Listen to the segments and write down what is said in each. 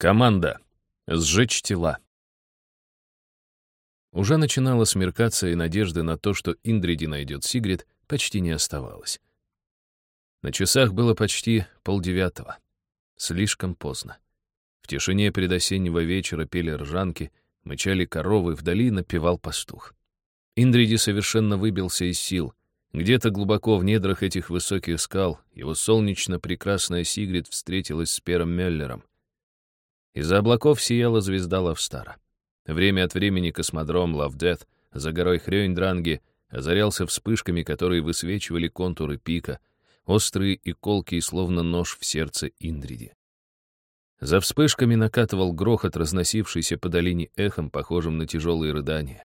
Команда. Сжечь тела. Уже начинало смеркаться, и надежды на то, что Индриди найдет Сигрид, почти не оставалось. На часах было почти полдевятого. Слишком поздно. В тишине предосеннего вечера пели ржанки, мычали коровы, вдали напевал пастух. Индриди совершенно выбился из сил. Где-то глубоко в недрах этих высоких скал его солнечно-прекрасная Сигрид встретилась с Пером Меллером. Из-за облаков сияла звезда Лавстара. Время от времени космодром Лавдет за горой Хрёнь-Дранги озарялся вспышками, которые высвечивали контуры пика, острые и колкие, словно нож в сердце Индриди. За вспышками накатывал грохот, разносившийся по долине эхом, похожим на тяжелые рыдания.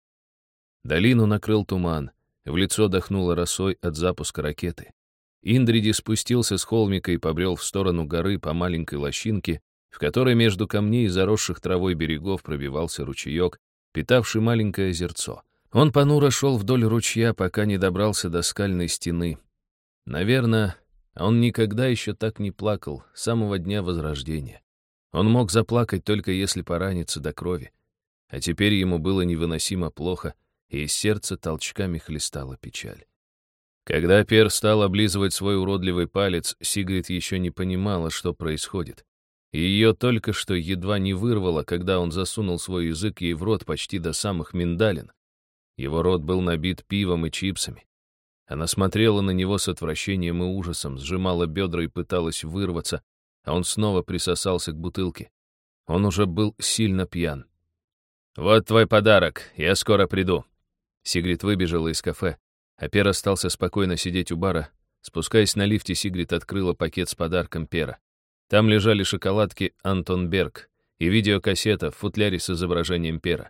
Долину накрыл туман, в лицо дохнуло росой от запуска ракеты. Индриди спустился с холмика и побрел в сторону горы по маленькой лощинке, в которой между камней, заросших травой берегов, пробивался ручеек, питавший маленькое озерцо. Он понуро шел вдоль ручья, пока не добрался до скальной стены. Наверное, он никогда еще так не плакал с самого дня Возрождения. Он мог заплакать только если поранится до крови. А теперь ему было невыносимо плохо, и из сердца толчками хлестала печаль. Когда Пер стал облизывать свой уродливый палец, Сигрид еще не понимала, что происходит. Ее только что едва не вырвало, когда он засунул свой язык ей в рот почти до самых миндалин. Его рот был набит пивом и чипсами. Она смотрела на него с отвращением и ужасом, сжимала бедра и пыталась вырваться, а он снова присосался к бутылке. Он уже был сильно пьян. «Вот твой подарок, я скоро приду». Сигрид выбежала из кафе, а Пер остался спокойно сидеть у бара. Спускаясь на лифте, Сигрид открыла пакет с подарком Пера. Там лежали шоколадки «Антон Берг» и видеокассета в футляре с изображением пера.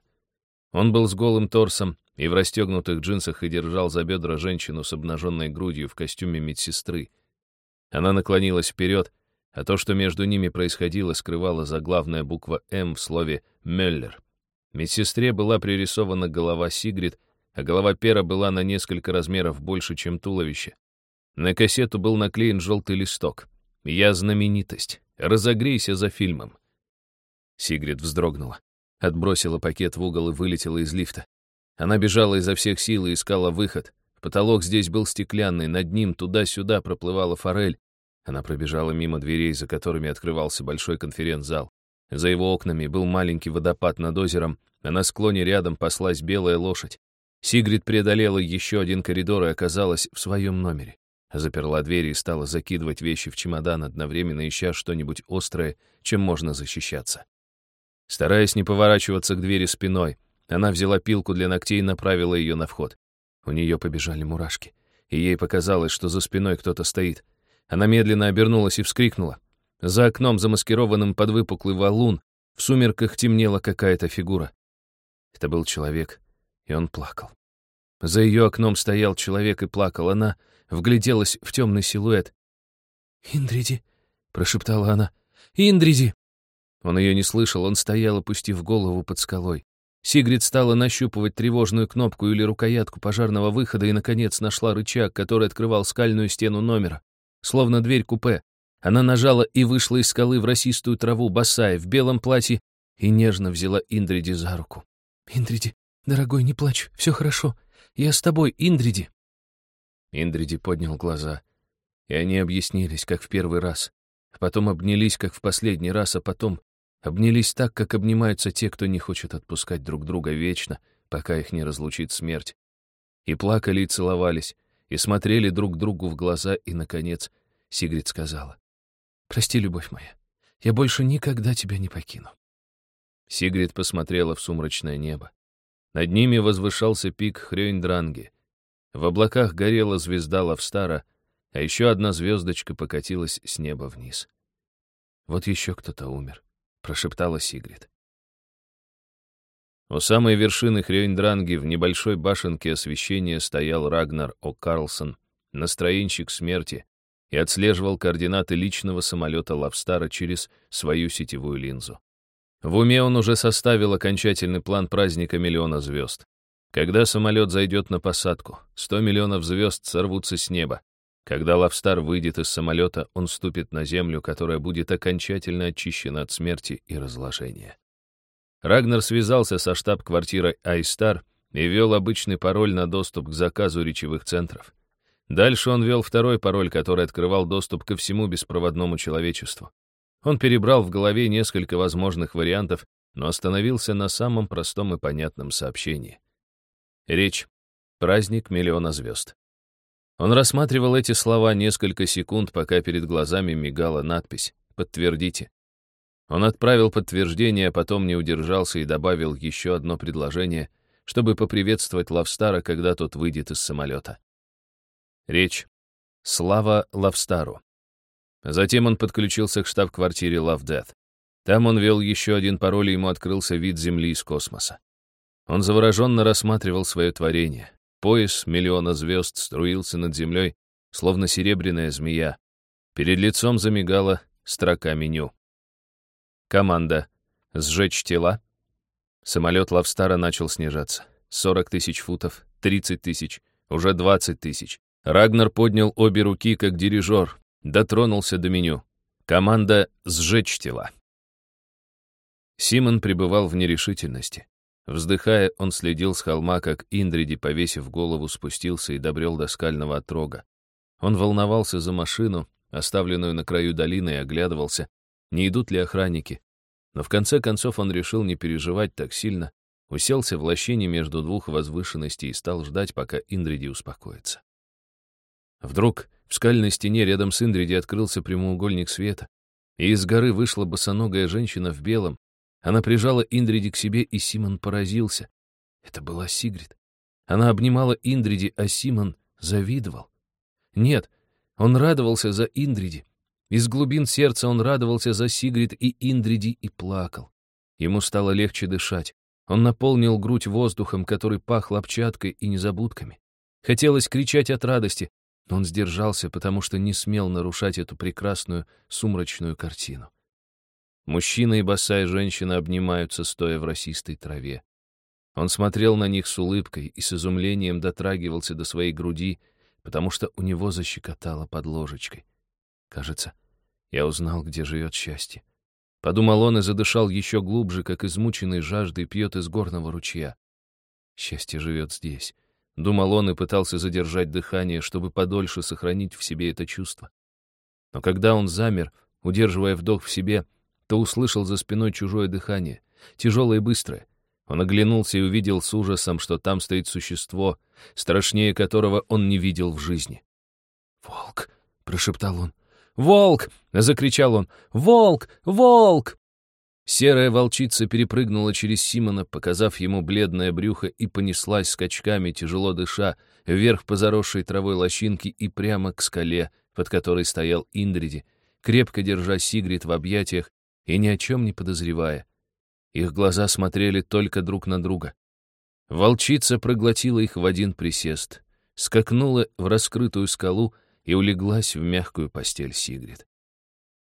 Он был с голым торсом и в расстегнутых джинсах и держал за бедра женщину с обнаженной грудью в костюме медсестры. Она наклонилась вперед, а то, что между ними происходило, скрывала заглавная буква «М» в слове «Меллер». Медсестре была пририсована голова Сигрид, а голова Пера была на несколько размеров больше, чем туловище. На кассету был наклеен желтый листок. Я знаменитость. Разогрейся за фильмом. Сигрид вздрогнула, отбросила пакет в угол и вылетела из лифта. Она бежала изо всех сил и искала выход. Потолок здесь был стеклянный, над ним туда-сюда проплывала форель. Она пробежала мимо дверей, за которыми открывался большой конференц-зал. За его окнами был маленький водопад над озером, а на склоне рядом паслась белая лошадь. Сигрид преодолела еще один коридор и оказалась в своем номере. Заперла дверь и стала закидывать вещи в чемодан, одновременно ища что-нибудь острое, чем можно защищаться. Стараясь не поворачиваться к двери спиной, она взяла пилку для ногтей и направила ее на вход. У нее побежали мурашки, и ей показалось, что за спиной кто-то стоит. Она медленно обернулась и вскрикнула. За окном, замаскированным под выпуклый валун, в сумерках темнела какая-то фигура. Это был человек, и он плакал. За ее окном стоял человек и плакал. Она вгляделась в темный силуэт. «Индриди», — прошептала она, — «Индриди». Он ее не слышал, он стоял, опустив голову под скалой. Сигрид стала нащупывать тревожную кнопку или рукоятку пожарного выхода и, наконец, нашла рычаг, который открывал скальную стену номера, словно дверь купе. Она нажала и вышла из скалы в росистую траву, босая, в белом платье, и нежно взяла Индриди за руку. «Индриди, дорогой, не плачь, все хорошо. Я с тобой, Индриди». Индриди поднял глаза, и они объяснились, как в первый раз. Потом обнялись, как в последний раз, а потом обнялись так, как обнимаются те, кто не хочет отпускать друг друга вечно, пока их не разлучит смерть. И плакали, и целовались, и смотрели друг другу в глаза, и, наконец, Сигрид сказала, «Прости, любовь моя, я больше никогда тебя не покину». Сигрид посмотрела в сумрачное небо. Над ними возвышался пик Хрёнь-Дранги, в облаках горела звезда Лавстара, а еще одна звездочка покатилась с неба вниз. «Вот еще кто-то умер», — прошептала Сигрид. У самой вершины Хрёньдранги в небольшой башенке освещения стоял Рагнар О. Карлсон, настроенщик смерти, и отслеживал координаты личного самолета Лавстара через свою сетевую линзу. В уме он уже составил окончательный план праздника миллиона звезд. Когда самолет зайдет на посадку, 100 миллионов звезд сорвутся с неба. Когда Лавстар выйдет из самолета, он ступит на землю, которая будет окончательно очищена от смерти и разложения. Рагнар связался со штаб-квартирой Айстар и ввел обычный пароль на доступ к заказу речевых центров. Дальше он ввел второй пароль, который открывал доступ ко всему беспроводному человечеству. Он перебрал в голове несколько возможных вариантов, но остановился на самом простом и понятном сообщении. Речь «Праздник миллиона звезд». Он рассматривал эти слова несколько секунд, пока перед глазами мигала надпись «Подтвердите». Он отправил подтверждение, а потом не удержался и добавил еще одно предложение, чтобы поприветствовать Лавстара, когда тот выйдет из самолета. Речь. Слава Лавстару. Затем он подключился к штаб-квартире Love Death. Там он вел еще один пароль, и ему открылся вид Земли из космоса. Он завороженно рассматривал свое творение. Пояс миллиона звезд струился над землей, словно серебряная змея. Перед лицом замигала строка меню. Команда. Сжечь тела. Самолет Лавстара начал снижаться. 40 тысяч футов, 30 тысяч, уже 20 тысяч. Рагнар поднял обе руки, как дирижер, дотронулся до меню. Команда «Сжечь тела». Симон пребывал в нерешительности. Вздыхая, он следил с холма, как Индриди, повесив голову, спустился и добрел до скального отрога. Он волновался за машину, оставленную на краю долины, и оглядывался, не идут ли охранники. Но в конце концов он решил не переживать так сильно, уселся в лощине между двух возвышенностей и стал ждать, пока Индриди успокоится. Вдруг в скальной стене рядом с Индриди открылся прямоугольник света, и из горы вышла босоногая женщина в белом, она прижала Индриди к себе, и Симон поразился. Это была Сигрид. Она обнимала Индриди, а Симон завидовал. Нет, он радовался за Индриди. Из глубин сердца он радовался за Сигрид и Индриди и плакал. Ему стало легче дышать. Он наполнил грудь воздухом, который пах лапчаткой и незабудками. Хотелось кричать от радости, но он сдержался, потому что не смел нарушать эту прекрасную сумрачную картину. Мужчина и босая женщина обнимаются, стоя в росистой траве. Он смотрел на них с улыбкой и с изумлением дотрагивался до своей груди, потому что у него защекотало под ложечкой. Кажется, я узнал, где живет счастье. Подумал он и задышал еще глубже, как измученный жаждой пьет из горного ручья. Счастье живет здесь. Думал он и пытался задержать дыхание, чтобы подольше сохранить в себе это чувство. Но когда он замер, удерживая вдох в себе, то услышал за спиной чужое дыхание, тяжелое и быстрое. Он оглянулся и увидел с ужасом, что там стоит существо, страшнее которого он не видел в жизни. «Волк!» — прошептал он. «Волк!» — закричал он. «Волк! Волк!» Серая волчица перепрыгнула через Симона, показав ему бледное брюхо, и понеслась скачками, тяжело дыша, вверх по заросшей травой лощинке и прямо к скале, под которой стоял Индриди, крепко держа Сигрид в объятиях и ни о чем не подозревая. Их глаза смотрели только друг на друга. Волчица проглотила их в один присест, скакнула в раскрытую скалу и улеглась в мягкую постель Сигрид.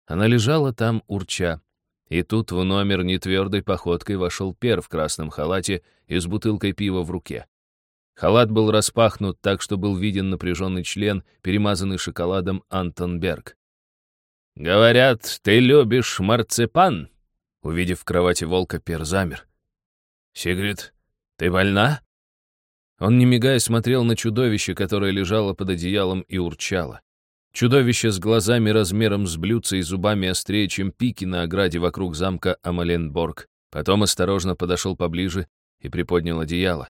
Она лежала там, урча, и тут в номер нетвердой походкой вошел Пер в красном халате и с бутылкой пива в руке. Халат был распахнут так, что был виден напряженный член, перемазанный шоколадом Антон Берг. «Говорят, ты любишь марципан?» Увидев в кровати волка, Пер замер. «Сигрид, ты больна?» Он, не мигая, смотрел на чудовище, которое лежало под одеялом и урчало. Чудовище с глазами размером с блюдца и зубами острее, чем пики на ограде вокруг замка Амаленборг. Потом осторожно подошел поближе и приподнял одеяло.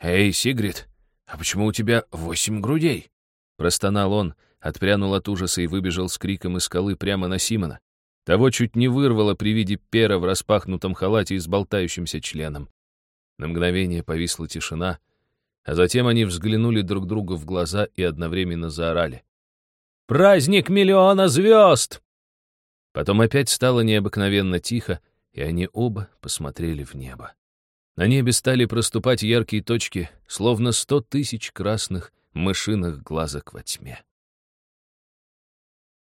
«Эй, Сигрид, а почему у тебя восемь грудей?» Простонал он, отпрянул от ужаса и выбежал с криком из скалы прямо на Симона. Того чуть не вырвало при виде пера в распахнутом халате и с болтающимся членом. На мгновение повисла тишина, а затем они взглянули друг другу в глаза и одновременно заорали. «Праздник миллиона звезд!» Потом опять стало необыкновенно тихо, и они оба посмотрели в небо. На небе стали проступать яркие точки, словно сто тысяч красных мышиных глазок во тьме.